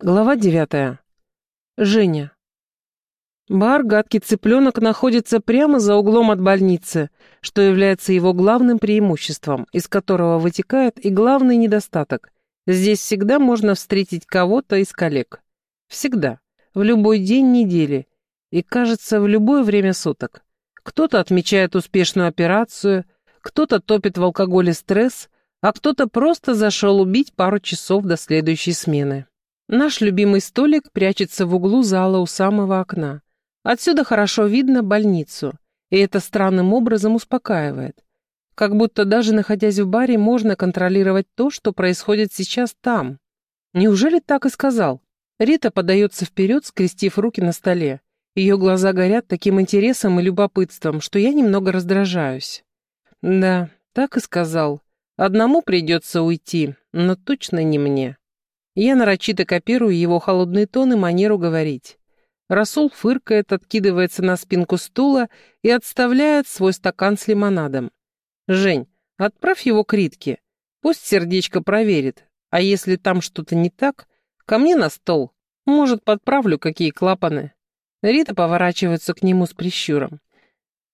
Глава девятая. Женя. Бар «Гадкий цыпленок» находится прямо за углом от больницы, что является его главным преимуществом, из которого вытекает и главный недостаток. Здесь всегда можно встретить кого-то из коллег. Всегда. В любой день недели. И, кажется, в любое время суток. Кто-то отмечает успешную операцию, кто-то топит в алкоголе стресс, а кто-то просто зашел убить пару часов до следующей смены. Наш любимый столик прячется в углу зала у самого окна. Отсюда хорошо видно больницу, и это странным образом успокаивает. Как будто даже находясь в баре, можно контролировать то, что происходит сейчас там. Неужели так и сказал? Рита подается вперед, скрестив руки на столе. Ее глаза горят таким интересом и любопытством, что я немного раздражаюсь. Да, так и сказал. Одному придется уйти, но точно не мне. Я нарочито копирую его холодный тон и манеру говорить. Расул фыркает, откидывается на спинку стула и отставляет свой стакан с лимонадом. «Жень, отправь его к Ритке. Пусть сердечко проверит. А если там что-то не так, ко мне на стол. Может, подправлю какие клапаны». Рита поворачивается к нему с прищуром.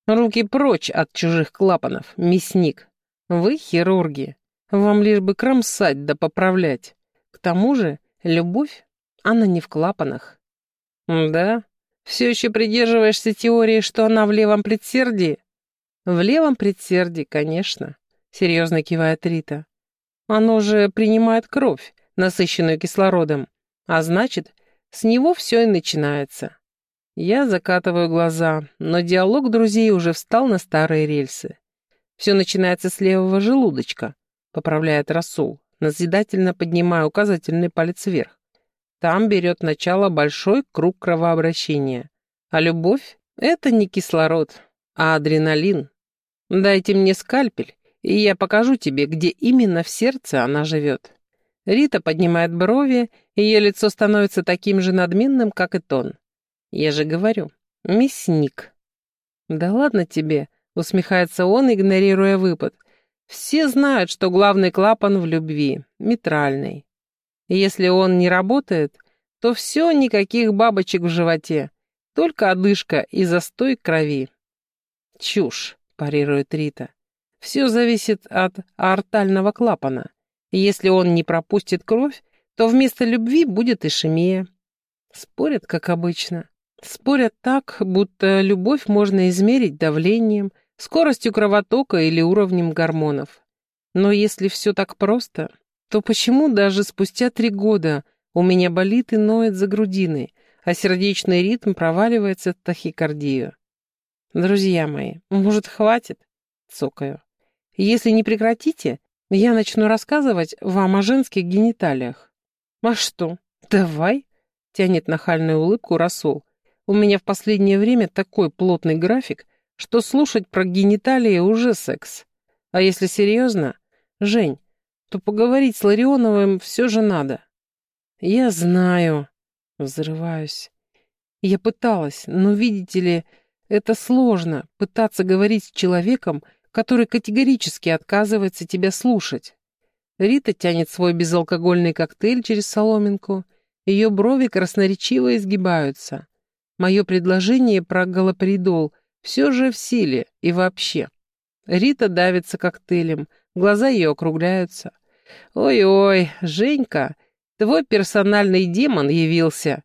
«Руки прочь от чужих клапанов, мясник. Вы хирурги. Вам лишь бы кромсать да поправлять. К тому же, любовь, она не в клапанах. Да? Все еще придерживаешься теории, что она в левом предсердии? В левом предсердии, конечно, серьезно кивает Рита. Оно же принимает кровь, насыщенную кислородом, а значит, с него все и начинается. Я закатываю глаза, но диалог друзей уже встал на старые рельсы. Все начинается с левого желудочка, поправляет Расул назидательно поднимая указательный палец вверх. Там берет начало большой круг кровообращения. А любовь — это не кислород, а адреналин. Дайте мне скальпель, и я покажу тебе, где именно в сердце она живет. Рита поднимает брови, и ее лицо становится таким же надменным, как и тон. Я же говорю, мясник. Да ладно тебе, усмехается он, игнорируя выпад. Все знают, что главный клапан в любви — митральный. Если он не работает, то все, никаких бабочек в животе, только одышка и застой крови. Чушь, парирует Рита. Все зависит от аортального клапана. Если он не пропустит кровь, то вместо любви будет ишемия. Спорят, как обычно. Спорят так, будто любовь можно измерить давлением, скоростью кровотока или уровнем гормонов. Но если все так просто, то почему даже спустя три года у меня болит и ноет за грудиной, а сердечный ритм проваливается в тахикардию? Друзья мои, может, хватит? Цокаю. Если не прекратите, я начну рассказывать вам о женских гениталиях. А что? Давай, тянет нахальную улыбку Расул. У меня в последнее время такой плотный график, что слушать про гениталии уже секс. А если серьезно, Жень, то поговорить с Ларионовым все же надо. Я знаю. Взрываюсь. Я пыталась, но, видите ли, это сложно, пытаться говорить с человеком, который категорически отказывается тебя слушать. Рита тянет свой безалкогольный коктейль через соломинку, ее брови красноречиво изгибаются. Мое предложение про галоперидол все же в силе и вообще. Рита давится коктейлем, глаза ее округляются. «Ой-ой, Женька, твой персональный демон явился!»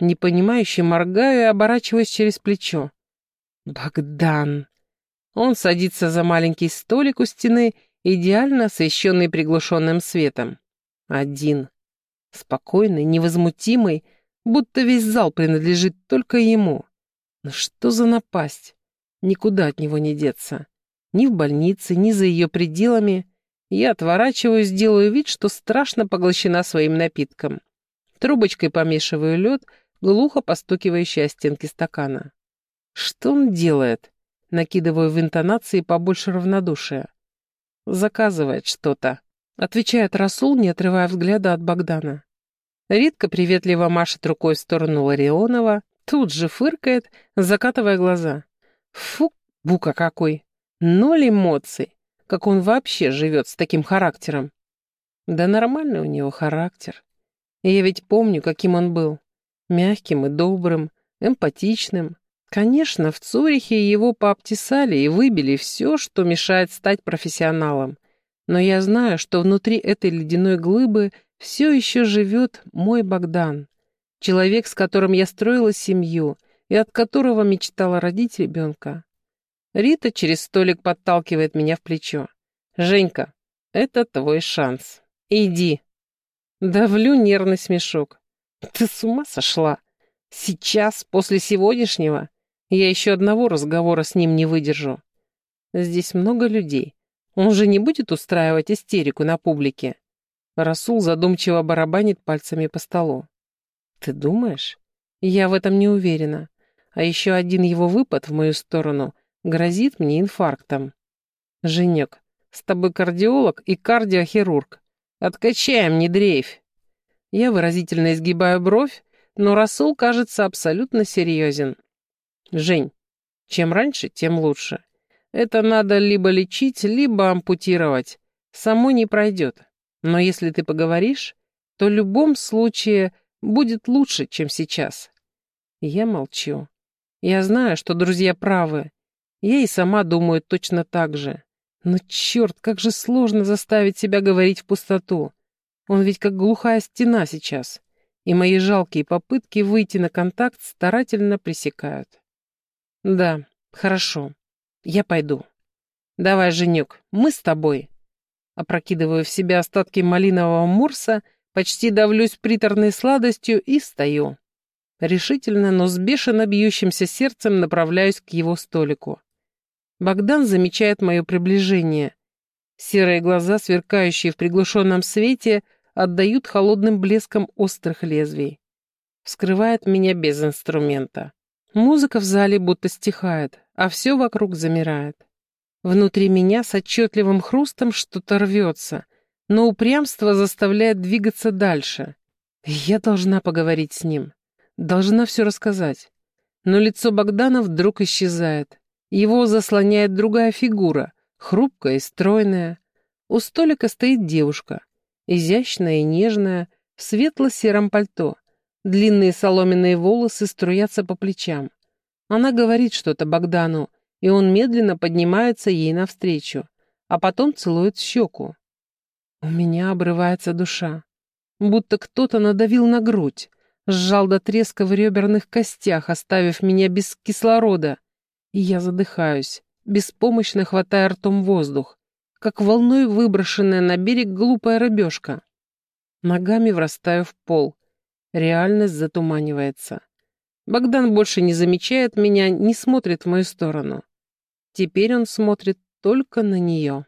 Непонимающе моргаю и оборачиваюсь через плечо. «Богдан!» Он садится за маленький столик у стены, идеально освещенный приглушенным светом. Один. Спокойный, невозмутимый, будто весь зал принадлежит только ему. Но что за напасть? Никуда от него не деться. Ни в больнице, ни за ее пределами. Я отворачиваюсь, делаю вид, что страшно поглощена своим напитком. Трубочкой помешиваю лед, глухо постукивающий о стенки стакана. Что он делает? Накидываю в интонации побольше равнодушия. Заказывает что-то. Отвечает Расул, не отрывая взгляда от Богдана. Ритка приветливо машет рукой в сторону Ларионова, Тут же фыркает, закатывая глаза. Фу, бука какой. Ноль эмоций. Как он вообще живет с таким характером? Да нормальный у него характер. Я ведь помню, каким он был. Мягким и добрым, эмпатичным. Конечно, в Цюрихе его пообтесали и выбили все, что мешает стать профессионалом. Но я знаю, что внутри этой ледяной глыбы все еще живет мой Богдан. Человек, с которым я строила семью и от которого мечтала родить ребенка. Рита через столик подталкивает меня в плечо. «Женька, это твой шанс. Иди». Давлю нервный смешок. «Ты с ума сошла? Сейчас, после сегодняшнего, я еще одного разговора с ним не выдержу. Здесь много людей. Он же не будет устраивать истерику на публике. Расул задумчиво барабанит пальцами по столу. Ты думаешь? Я в этом не уверена. А еще один его выпад в мою сторону грозит мне инфарктом. Женек, с тобой кардиолог и кардиохирург. Откачаем, не дрейфь. Я выразительно изгибаю бровь, но Расул кажется абсолютно серьезен. Жень, чем раньше, тем лучше. Это надо либо лечить, либо ампутировать. Само не пройдет. Но если ты поговоришь, то в любом случае будет лучше, чем сейчас. Я молчу. Я знаю, что друзья правы. Я и сама думаю точно так же. Но черт, как же сложно заставить себя говорить в пустоту. Он ведь как глухая стена сейчас. И мои жалкие попытки выйти на контакт старательно пресекают. Да, хорошо. Я пойду. Давай, Женек, мы с тобой. Опрокидываю в себя остатки малинового мурса, почти давлюсь приторной сладостью и стою. Решительно, но с бешено бьющимся сердцем направляюсь к его столику. Богдан замечает мое приближение. Серые глаза, сверкающие в приглушенном свете, отдают холодным блеском острых лезвий. Вскрывает меня без инструмента. Музыка в зале будто стихает, а все вокруг замирает. Внутри меня с отчетливым хрустом что-то рвется, но упрямство заставляет двигаться дальше. Я должна поговорить с ним, должна все рассказать. Но лицо Богдана вдруг исчезает. Его заслоняет другая фигура, хрупкая и стройная. У столика стоит девушка, изящная и нежная, в светло-сером пальто. Длинные соломенные волосы струятся по плечам. Она говорит что-то Богдану, и он медленно поднимается ей навстречу, а потом целует щеку. У меня обрывается душа. Будто кто-то надавил на грудь, сжал до треска в реберных костях, оставив меня без кислорода. И я задыхаюсь, беспомощно хватая ртом воздух, как волной выброшенная на берег глупая рыбешка. Ногами врастаю в пол, Реальность затуманивается. Богдан больше не замечает меня, не смотрит в мою сторону. Теперь он смотрит только на нее.